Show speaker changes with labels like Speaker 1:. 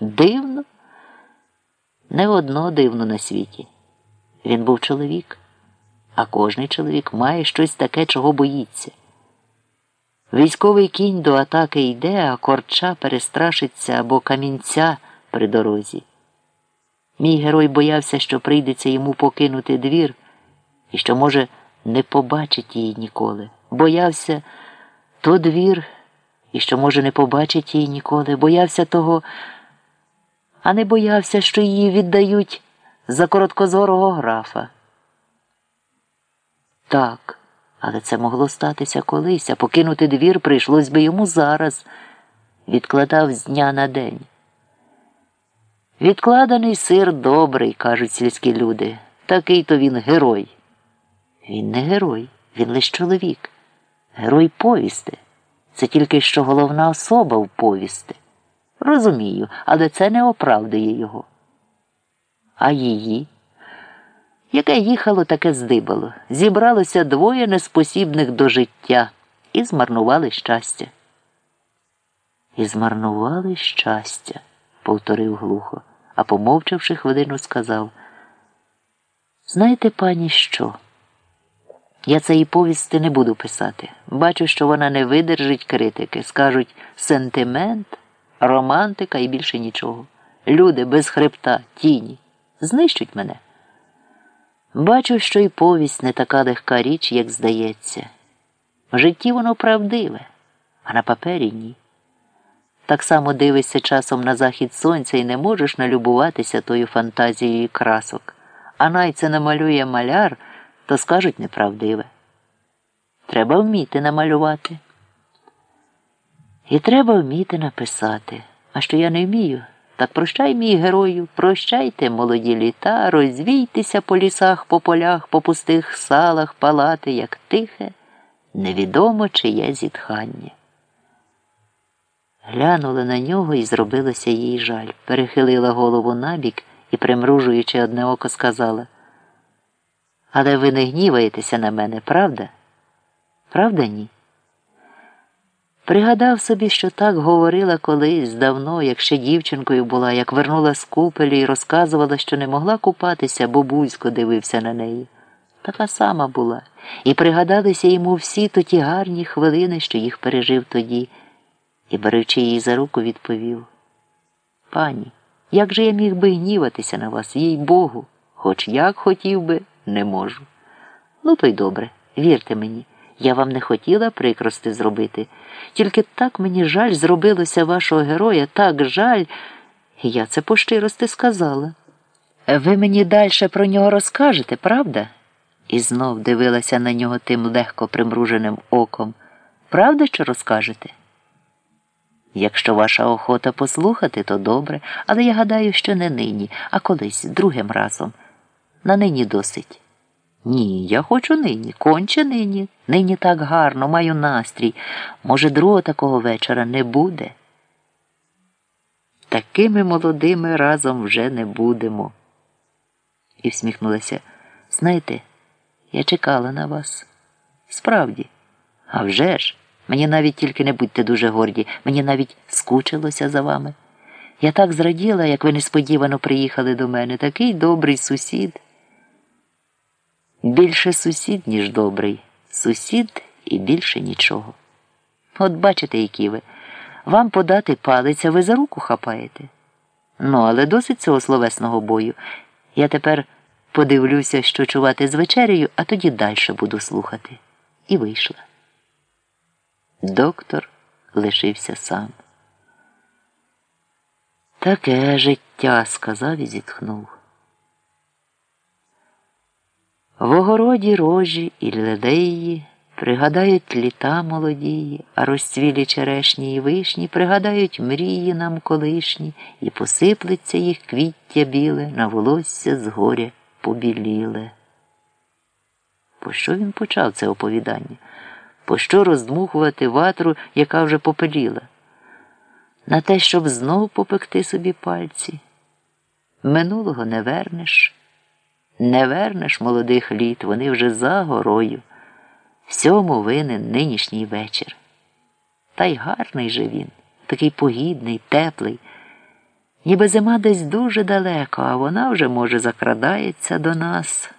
Speaker 1: Дивно? Не одно дивно на світі. Він був чоловік, а кожний чоловік має щось таке, чого боїться. Військовий кінь до атаки йде, а корча перестрашиться або камінця при дорозі. Мій герой боявся, що прийдеться йому покинути двір і що, може, не побачить її ніколи. Боявся то двір, і що, може, не побачить її ніколи. Боявся того, а не боявся, що її віддають за короткозорого графа. Так, але це могло статися колись, а покинути двір прийшлось би йому зараз, відкладав з дня на день. Відкладений сир добрий, кажуть сільські люди. Такий то він герой. Він не герой, він лише чоловік. Герой повісти. Це тільки що головна особа в повісти. Розумію, але це не оправдує його. А її? Яке їхало, таке здибало. Зібралося двоє неспосібних до життя і змарнували щастя. І змарнували щастя, повторив глухо, а помовчавши хвилину, сказав. Знаєте, пані, що? Я цієї повісти не буду писати. Бачу, що вона не видержить критики. Скажуть сентимент, романтика і більше нічого. Люди без хребта, тіні. Знищуть мене. Бачу, що і повість не така легка річ, як здається. В житті воно правдиве, а на папері ні. Так само дивишся часом на захід сонця і не можеш налюбуватися тою фантазією красок. А най це намалює маляр, то скажуть неправдиве. Треба вміти намалювати. І треба вміти написати. А що я не вмію, так прощай, мій герою, прощайте, молоді літа, розвійтеся по лісах, по полях, по пустих салах, палати, як тихе, невідомо чиє зітхання. Глянула на нього і зробилося їй жаль, перехилила голову набік і, примружуючи одне око, сказала. Але ви не гніваєтеся на мене, правда? Правда, ні? Пригадав собі, що так говорила колись давно, як ще дівчинкою була, як вернула з купелі і розказувала, що не могла купатися, бо Бузько дивився на неї. Така сама була, і пригадалися йому всі то ті гарні хвилини, що їх пережив тоді, і, беручи її за руку, відповів Пані, як же я міг би гніватися на вас, їй Богу, хоч як хотів би, не можу. Ну, то й добре, вірте мені. Я вам не хотіла прикрости зробити. Тільки так мені жаль зробилося вашого героя, так жаль, я це по щирости сказала. Ви мені далі про нього розкажете, правда? І знов дивилася на нього тим легко примруженим оком. Правда, що розкажете? Якщо ваша охота послухати, то добре, але я гадаю, що не нині, а колись другим разом. На нині досить. Ні, я хочу нині, конче нині. Нині так гарно, маю настрій. Може, другого такого вечора не буде. Такими молодими разом вже не будемо. І всміхнулася. Знаєте, я чекала на вас. Справді, а вже ж, мені навіть тільки не будьте дуже горді, мені навіть скучилося за вами. Я так зраділа, як ви несподівано приїхали до мене, такий добрий сусід. Більше сусід, ніж добрий. Сусід і більше нічого. От бачите, які ви. Вам подати палець, ви за руку хапаєте. Ну, але досить цього словесного бою. Я тепер подивлюся, що чувати з вечерею, а тоді далі буду слухати. І вийшла. Доктор лишився сам. Таке життя, сказав і зітхнув. В огороді рожі і ледеї пригадають літа молодії, а розцвілі черешні і вишні пригадають мрії нам колишні, і посиплеться їх квіття біле, на волосся з горя побіліле. Пощо він почав це оповідання? Пощо роздмухувати ватру, яка вже попеліла? На те, щоб знов попекти собі пальці? Минулого не вернеш. Не вернеш молодих літ, вони вже за горою. Всьому винен нинішній вечір. Та й гарний же він, такий погідний, теплий. Ніби зима десь дуже далеко, а вона вже, може, закрадається до нас.